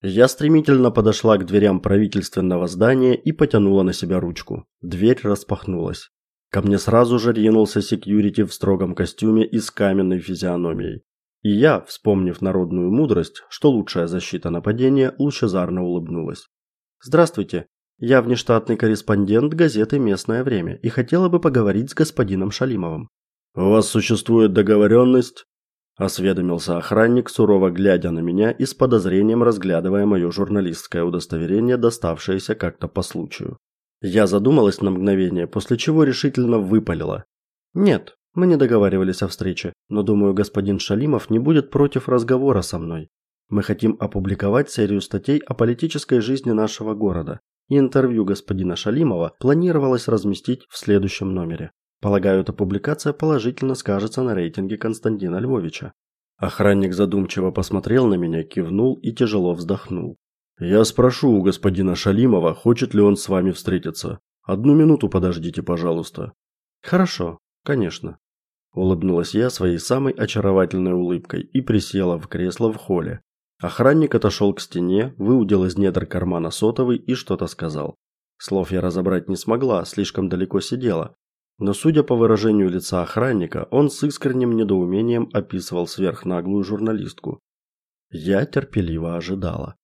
Я стремительно подошла к дверям правительственного здания и потянула на себя ручку. Дверь распахнулась. Ко мне сразу же ринулся секьюрити в строгом костюме и с каменной физиономией. И я, вспомнив народную мудрость, что лучшая защита нападения, лучезарно улыбнулась. Здравствуйте. Я внештатный корреспондент газеты Местное время и хотела бы поговорить с господином Шалимовым. У вас существует договоренность осведомился охранник, сурово глядя на меня и с подозрением разглядывая мое журналистское удостоверение, доставшееся как-то по случаю. Я задумалась на мгновение, после чего решительно выпалила: "Нет, мы не договаривались о встрече, но думаю, господин Шалимов не будет против разговора со мной. Мы хотим опубликовать серию статей о политической жизни нашего города. И интервью господина Шалимова планировалось разместить в следующем номере. Полагаю, эта публикация положительно скажется на рейтинге Константина Львовича. Охранник задумчиво посмотрел на меня, кивнул и тяжело вздохнул. Я спрошу у господина Шалимова, хочет ли он с вами встретиться. Одну минуту подождите, пожалуйста. Хорошо, конечно. Улыбнулась я своей самой очаровательной улыбкой и присела в кресло в холле. Охранник отошел к стене, выудил из недр кармана сотовый и что-то сказал. Слов я разобрать не смогла, слишком далеко сидела, но судя по выражению лица охранника, он с искренним недоумением описывал сверхнаглую журналистку. Я терпеливо ожидала.